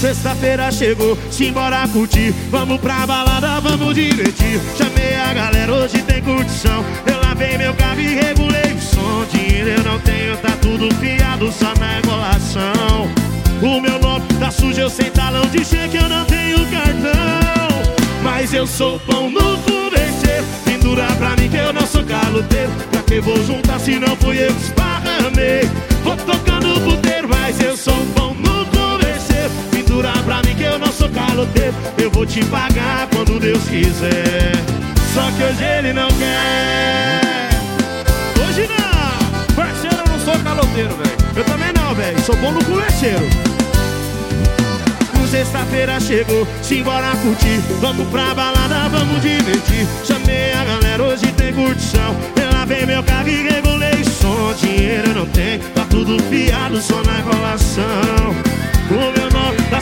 Sexta-feira chegou, simbora curtir. Vamos pra balada, vamos divertir. Chamei a galera, hoje tem curtição. Eu lavei meu carro e regulei o som. Dinheiro eu não tenho, tá tudo fiado Só na enrolação O meu nome tá sujo, eu sem talão de cheque Eu não tenho cartão. Mas eu sou bom no convencer. Pendura pra mim que eu não sou caloteiro. Pra que vou juntar se não fui eu que esparramei? Vou tocando puteiro, mas eu sou bom no vou te pagar quando Deus quiser. Só que hoje ele não quer. Hoje não. Parceiro, eu não sou caloteiro, velho. Eu também não, velho, sou bom no converseiro Sexta-feira chegou, simbora curtir. Vamos pra balada, vamos divertir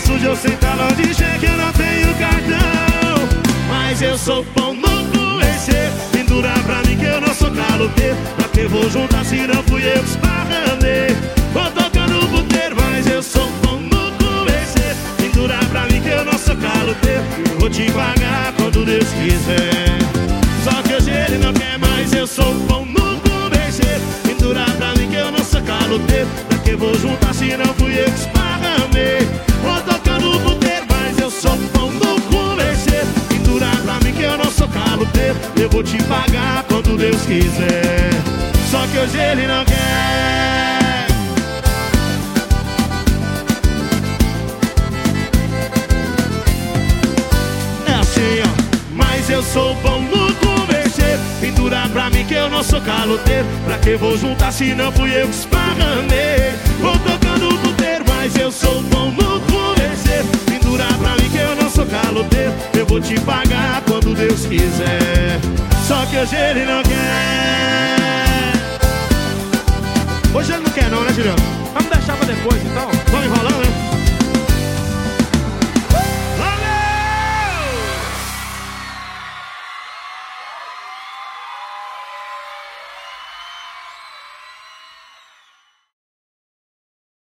sujo, eu sem talão de cheque Eu não tenho cartão. Mas eu sou bom no conhecer Pendura pra mim que eu não sou caloteiro. Pra que vou juntar se não fui eu que esparramei? Vou tocando puteiro, mas eu sou bom no convencer Pendura pra mim que eu não sou caloteiro. Vou te pagar quando Deus quiser. Só que hoje ele não quer mais, eu sou bom no convencer Pendura pra mim que eu não sou caloteiro. Pra que vou juntar se não fui eu esparramei vou te pagar quando Deus quiser Só que hoje ele não quer É assim, ó. Mas eu sou bom no convencer. Pendura pra mim que eu não sou caloteiro. Pra que vou juntar se não fui eu que esparramei? Vou tocando o puteiro, mas eu sou bom no convencer. Pendura pra mim que eu não sou caloteiro. Eu vou te pagar quando Deus quiser. Só que hoje ele não quer. Hoje ele não quer, não, né, Juliano? Vamos deixar pra depois, então. Vamos enrolando, né?